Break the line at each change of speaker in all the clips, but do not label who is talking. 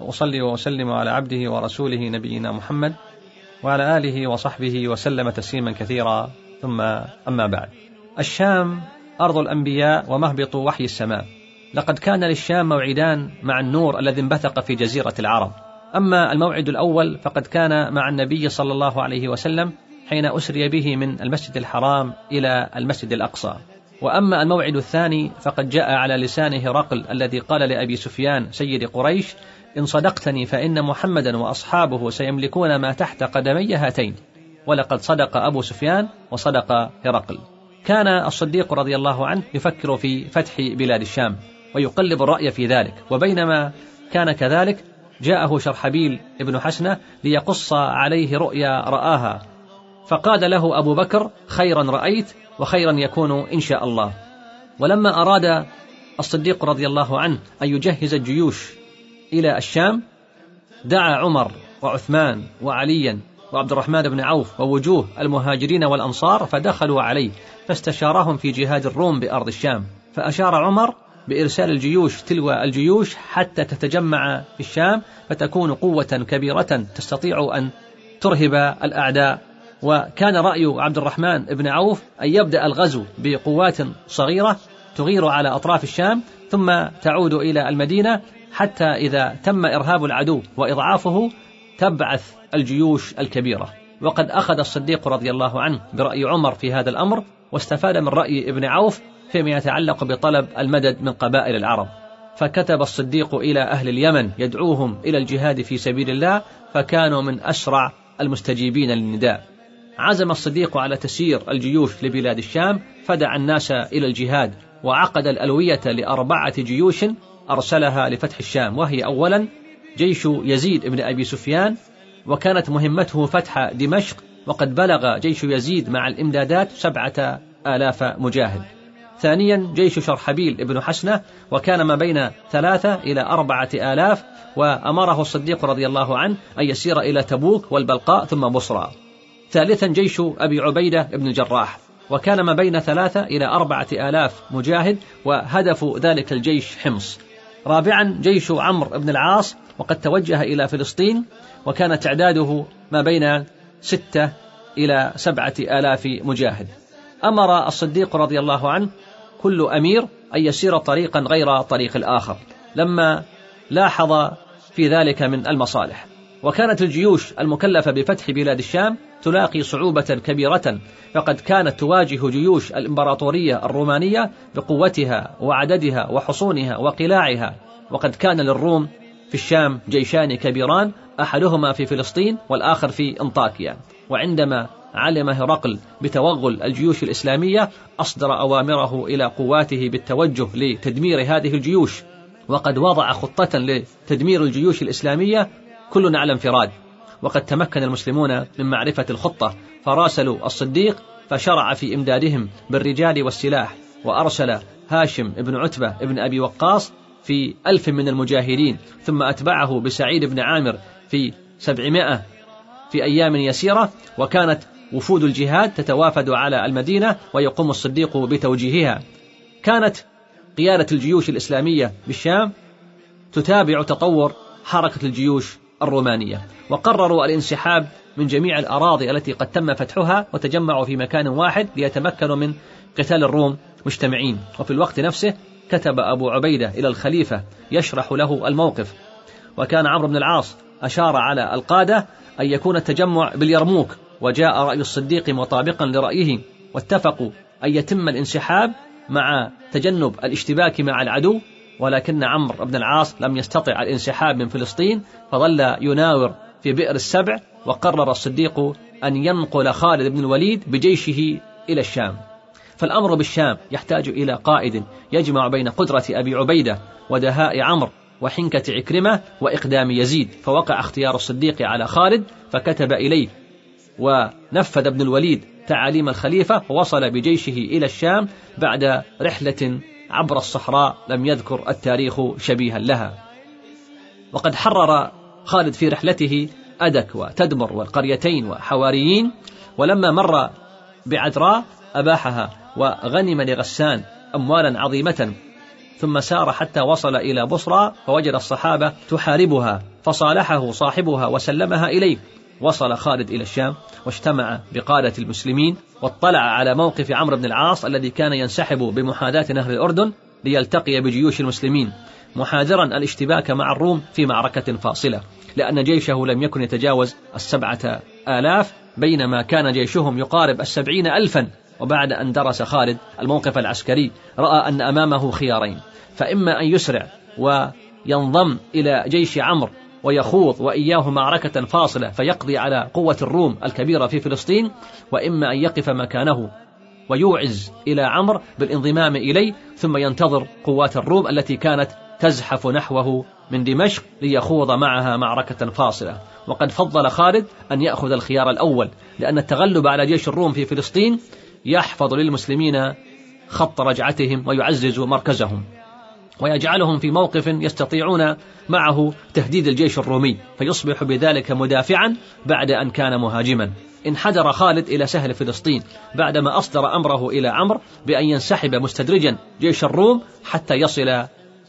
وأصلي وأسلم على عبده ورسوله نبينا محمد وعلى آله وصحبه وسلم تسليما كثيرا. ثم أما بعد. الشام أرض الأنبياء ومهبط وحي السماء. لقد كان للشام موعدان مع النور الذي انبثق في جزيرة العرب. أما الموعد الأول فقد كان مع النبي صلى الله عليه وسلم حين أسري به من المسجد الحرام إلى المسجد الأقصى. وأما الموعد الثاني فقد جاء على لسان هرقل الذي قال لأبي سفيان سيد قريش إن صدقتني فإن محمدا وأصحابه سيملكون ما تحت قدمي هاتين. ولقد صدق أبو سفيان وصدق هرقل. كان الصديق رضي الله عنه يفكر في فتح بلاد الشام ويقلب الرأي في ذلك. وبينما كان كذلك جاءه شرحبيل ابن حسنة ليقص عليه رؤيا رآها. فقال له أبو بكر خيرا رأيت وخيرا يكون إن شاء الله. ولما أراد الصديق رضي الله عنه أن يجهز الجيوش إلى الشام دعا عمر وعثمان وعليا وعبد الرحمن بن عوف ووجوه المهاجرين والأنصار فدخلوا عليه فاستشارهم في جهاد الروم بأرض الشام. فأشار عمر بإرسال الجيوش تلو الجيوش حتى تتجمع في الشام فتكون قوة كبيرة تستطيع أن ترهب الأعداء. وكان رأي عبد الرحمن بن عوف أن يبدأ الغزو بقوات صغيرة تغير على أطراف الشام ثم تعود إلى المدينة حتى إذا تم إرهاب العدو وإضعافه تبعث الجيوش الكبيرة. وقد أخذ الصديق رضي الله عنه برأي عمر في هذا الأمر واستفاد من رأي ابن عوف فيما يتعلق بطلب المدد من قبائل العرب. فكتب الصديق إلى أهل اليمن يدعوهم إلى الجهاد في سبيل الله فكانوا من أسرع المستجيبين للنداء. عزم الصديق على تسيير الجيوش لبلاد الشام فدعا الناس إلى الجهاد وعقد الألوية لأربعة جيوش أرسلها لفتح الشام وهي أولا جيش يزيد بن أبي سفيان وكانت مهمته فتح دمشق وقد بلغ جيش يزيد مع الإمدادات سبعة آلاف مجاهد. ثانيا جيش شرحبيل بن حسنة وكان ما بين ثلاثة إلى أربعة آلاف وأمره الصديق رضي الله عنه أن يسير إلى تبوك والبلقاء ثم بصرى. ثالثا جيش أبي عبيدة بن الجراح. وكان ما بين ثلاثة إلى أربعة آلاف مجاهد وهدف ذلك الجيش حمص. رابعا جيش عمرو بن العاص وقد توجه إلى فلسطين وكان تعداده ما بين ستة إلى سبعة آلاف مجاهد. أمر الصديق رضي الله عنه كل أمير أن يسير طريقا غير طريق الآخر. لما لاحظ في ذلك من المصالح. وكانت الجيوش المكلفة بفتح بلاد الشام تلاقي صعوبة كبيرة فقد كانت تواجه جيوش الإمبراطورية الرومانية بقوتها وعددها وحصونها وقلاعها. وقد كان للروم في الشام جيشان كبيران أحدهما في فلسطين والآخر في أنطاكيا. وعندما علم هرقل بتوغل الجيوش الإسلامية أصدر أوامره إلى قواته بالتوجه لتدمير هذه الجيوش. وقد وضع خطة لتدمير الجيوش الإسلامية كلنا على انفراد. وقد تمكن المسلمون من معرفة الخطة فراسلوا الصديق فشرع في إمدادهم بالرجال والسلاح وأرسل هاشم بن عتبة بن أبي وقاص في ألف من المجاهدين ثم أتبعه بسعيد بن عامر في سبعمائة في أيام يسيرة وكانت وفود الجهاد تتوافد على المدينة ويقوم الصديق بتوجيهها. كانت قيادة الجيوش الإسلامية بالشام تتابع تطور حركة الجيوش الرومانية. وقرروا الانسحاب من جميع الأراضي التي قد تم فتحها وتجمعوا في مكان واحد ليتمكنوا من قتال الروم مجتمعين. وفي الوقت نفسه كتب أبو عبيدة إلى الخليفة يشرح له الموقف. وكان عمرو بن العاص أشار على القادة أن يكون التجمع باليرموك وجاء رأي الصديق مطابقا لرأيه واتفقوا أن يتم الانسحاب مع تجنب الاشتباك مع العدو ولكن عمرو بن العاص لم يستطع الانسحاب من فلسطين فظل يناور في بئر السبع وقرر الصديق أن ينقل خالد بن الوليد بجيشه إلى الشام. فالأمر بالشام يحتاج إلى قائد يجمع بين قدرة أبي عبيدة ودهاء عمرو وحنكة عكرمة وإقدام يزيد. فوقع اختيار الصديق على خالد فكتب إليه ونفذ ابن الوليد تعاليم الخليفة ووصل بجيشه إلى الشام بعد رحلة عبر الصحراء لم يذكر التاريخ شبيها لها. وقد حرر خالد في رحلته أدك وتدمر والقريتين وحواريين ولما مر بعدراء أباحها وغنم لغسان أموالا عظيمة ثم سار حتى وصل إلى بصرى فوجد الصحابة تحاربها فصالحه صاحبها وسلمها إليه. وصل خالد إلى الشام واجتمع بقادة المسلمين واطلع على موقف عمرو بن العاص الذي كان ينسحب بمحاذاة نهر الأردن ليلتقي بجيوش المسلمين محاذرا الاشتباك مع الروم في معركة فاصلة لأن جيشه لم يكن يتجاوز السبعة آلاف بينما كان جيشهم يقارب السبعين ألفا. وبعد أن درس خالد الموقف العسكري رأى أن أمامه خيارين فإما أن يسرع وينضم إلى جيش عمرو ويخوض وإياه معركة فاصلة فيقضي على قوة الروم الكبيرة في فلسطين وإما أن يقف مكانه ويوعز إلى عمرو بالانضمام إليه ثم ينتظر قوات الروم التي كانت تزحف نحوه من دمشق ليخوض معها معركة فاصلة. وقد فضل خالد أن يأخذ الخيار الأول لأن التغلب على جيش الروم في فلسطين يحفظ للمسلمين خط رجعتهم ويعزز مركزهم. ويجعلهم في موقف يستطيعون معه تهديد الجيش الرومي فيصبح بذلك مدافعا بعد أن كان مهاجما. انحدر خالد إلى سهل فلسطين بعدما أصدر أمره إلى عمرو بأن ينسحب مستدرجا جيش الروم حتى يصل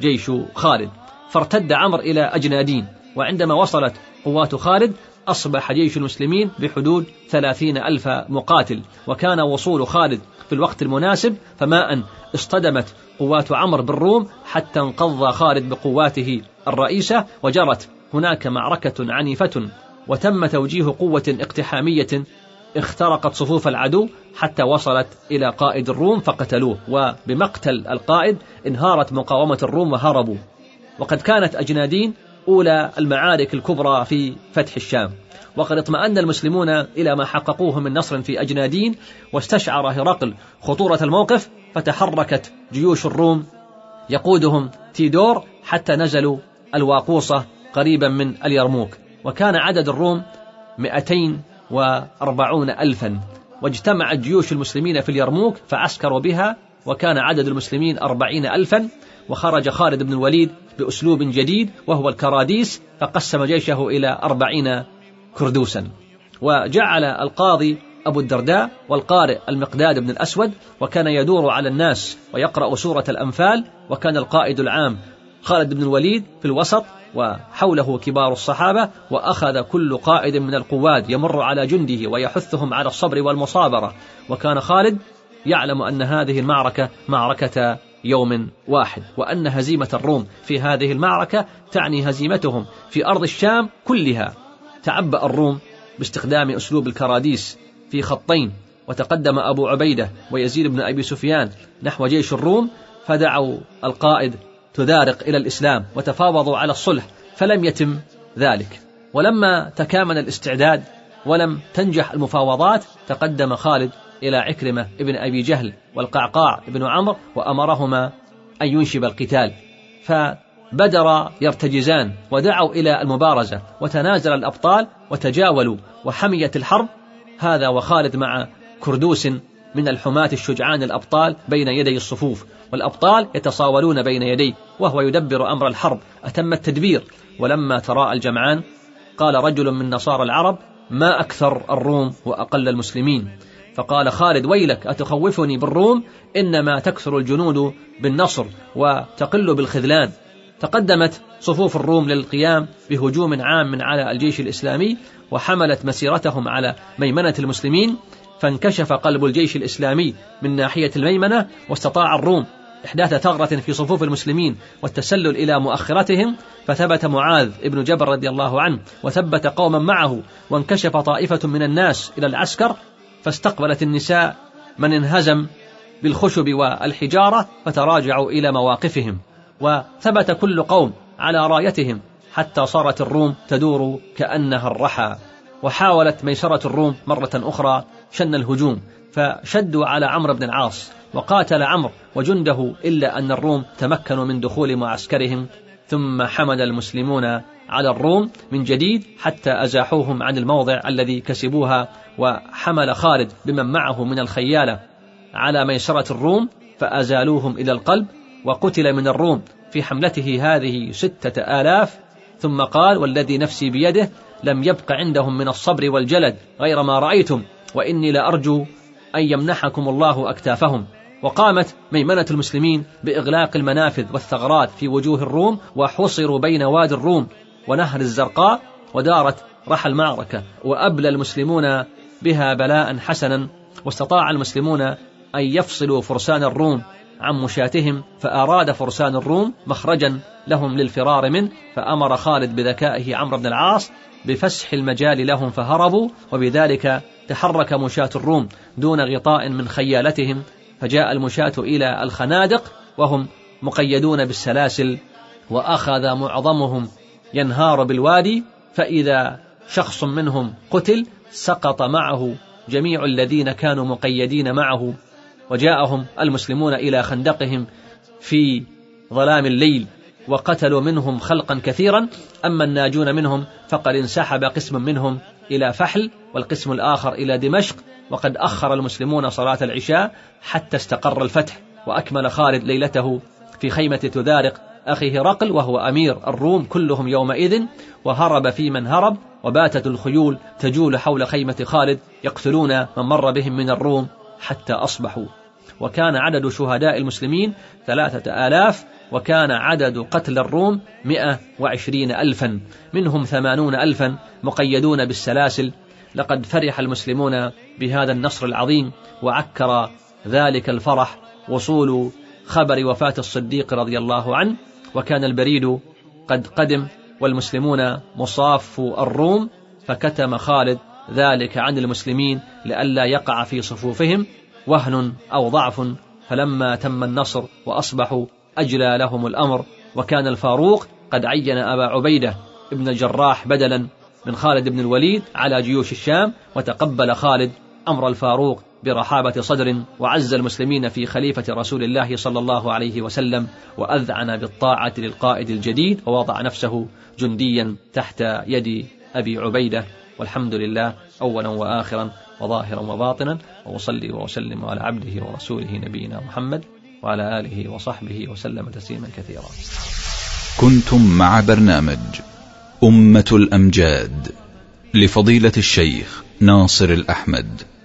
جيش خالد. فارتد عمرو إلى أجنادين وعندما وصلت قوات خالد أصبح جيش المسلمين بحدود ثلاثين ألف مقاتل. وكان وصول خالد في الوقت المناسب فما أن اصطدمت قوات عمرو بالروم حتى انقض خالد بقواته الرئيسة وجرت هناك معركة عنيفة وتم توجيه قوة اقتحامية. اخترقت صفوف العدو حتى وصلت إلى قائد الروم فقتلوه. وبمقتل القائد انهارت مقاومة الروم وهربوا. وقد كانت أجنادين أولى المعارك الكبرى في فتح الشام. وقد اطمأن المسلمون إلى ما حققوه من نصر في أجنادين واستشعر هرقل خطورة الموقف فتحركت جيوش الروم. يقودهم تيدور حتى نزلوا الواقوصة قريبا من اليرموك. وكان عدد الروم 240 ألفا. واجتمعت جيوش المسلمين في اليرموك فعسكروا بها وكان عدد المسلمين أربعين ألفا وخرج خالد بن الوليد بأسلوب جديد وهو الكراديس فقسم جيشه إلى أربعين كردوسا. وجعل القاضي أبو الدرداء والقارئ المقداد بن الأسود وكان يدور على الناس ويقرأ سورة الأنفال وكان القائد العام خالد بن الوليد في الوسط وحوله كبار الصحابة وأخذ كل قائد من القواد يمر على جنده ويحثهم على الصبر والمصابرة. وكان خالد يعلم أن هذه المعركة معركة يوم واحد وأن هزيمة الروم في هذه المعركة تعني هزيمتهم في أرض الشام كلها. تعبأ الروم باستخدام أسلوب الكراديس في خطين وتقدم أبو عبيدة ويزيد بن أبي سفيان نحو جيش الروم فدعوا القائد تدارق إلى الإسلام وتفاوضوا على الصلح فلم يتم ذلك. ولما تكامل الاستعداد ولم تنجح المفاوضات تقدم خالد إلى عكرمة ابن أبي جهل والقعقاع ابن عمرو وأمرهما أن ينشب القتال. فبدر يرتجزان ودعوا إلى المبارزة وتنازل الأبطال وتجاولوا وحميت الحرب. هذا وخالد مع كردوس من الحماة الشجعان الأبطال بين يدي الصفوف والأبطال يتصاولون بين يديه وهو يدبر أمر الحرب. أتم التدبير. ولما تراءى الجمعان قال رجل من نصارى العرب ما أكثر الروم وأقل المسلمين. فقال خالد ويلك أتخوفني بالروم؟ إنما تكثر الجنود بالنصر وتقل بالخذلان. تقدمت صفوف الروم للقيام بهجوم عام على الجيش الإسلامي وحملت مسيرتهم على ميمنة المسلمين فانكشف قلب الجيش الإسلامي من ناحية الميمنة واستطاع الروم إحداث ثغرة في صفوف المسلمين والتسلل إلى مؤخرتهم. فثبت معاذ ابن جبل رضي الله عنه وثبت قوما معه وانكشف طائفة من الناس إلى العسكر فاستقبلت النساء من انهزم بالخشب والحجارة فتراجعوا إلى مواقفهم وثبت كل قوم على رايتهم حتى صارت الروم تدور كأنها الرحى. وحاولت ميسرة الروم مرة أخرى شن الهجوم فشدوا على عمرو بن العاص وقاتل عمرو وجنده إلا أن الروم تمكنوا من دخول معسكرهم ثم حمد المسلمون على الروم من جديد حتى أزاحوهم عن الموضع الذي كسبوها وحمل خالد بمن معه من الخيالة على ميسرة الروم فأزالوهم إلى القلب وقتل من الروم في حملته هذه ستة آلاف. ثم قال والذي نفسي بيده لم يبق عندهم من الصبر والجلد غير ما رأيتم وإني لأرجو أن يمنحكم الله أكتافهم. وقامت ميمنة المسلمين بإغلاق المنافذ والثغرات في وجوه الروم وحصروا بين وادي الروم ونهر الزرقاء ودارت رحى المعركة وأبلى المسلمون بها بلاء حسنا واستطاع المسلمون أن يفصلوا فرسان الروم عن مشاتهم فأراد فرسان الروم مخرجا لهم للفرار منه فأمر خالد بذكائه عمرو بن العاص بفسح المجال لهم فهربوا وبذلك تحرك مشاة الروم دون غطاء من خيالتهم فجاء المشاة إلى الخنادق وهم مقيدون بالسلاسل وأخذ معظمهم ينهار بالوادي فإذا شخص منهم قتل سقط معه جميع الذين كانوا مقيدين معه وجاءهم المسلمون إلى خندقهم في ظلام الليل وقتلوا منهم خلقا كثيرا. أما الناجون منهم فقد انسحب قسم منهم إلى فحل والقسم الآخر إلى دمشق وقد أخر المسلمون صلاة العشاء حتى استقر الفتح وأكمل خالد ليلته في خيمة تذارق أخي هرقل وهو أمير الروم كلهم يومئذ وهرب في من هرب وباتت الخيول تجول حول خيمة خالد يقتلون من مر بهم من الروم حتى أصبحوا. وكان عدد شهداء المسلمين ثلاثة آلاف وكان عدد قتل الروم مئة وعشرين ألفا منهم ثمانون ألفا مقيدون بالسلاسل. لقد فرح المسلمون بهذا النصر العظيم وعكر ذلك الفرح وصول خبر وفاة الصديق رضي الله عنه. وكان البريد قد قدم والمسلمون مصاف الروم فكتم خالد ذلك عن المسلمين لئلا يقع في صفوفهم وهن أو ضعف. فلما تم النصر وأصبحوا أجلى لهم الأمر وكان الفاروق قد عين أبا عبيدة ابن الجراح بدلا من خالد بن الوليد على جيوش الشام وتقبل خالد أمر الفاروق برحابة صدر وعز المسلمين في خليفة رسول الله صلى الله عليه وسلم وأذعن بالطاعة للقائد الجديد ووضع نفسه جنديا تحت يد أبي عبيدة. والحمد لله أولا وآخرا وظاهرا وباطنا. وأصلي وأسلم على عبده ورسوله نبينا محمد وعلى آله وصحبه وسلم تسليما كثيرا.
كنتم مع برنامج أمة الأمجاد لفضيلة الشيخ ناصر الأحمد.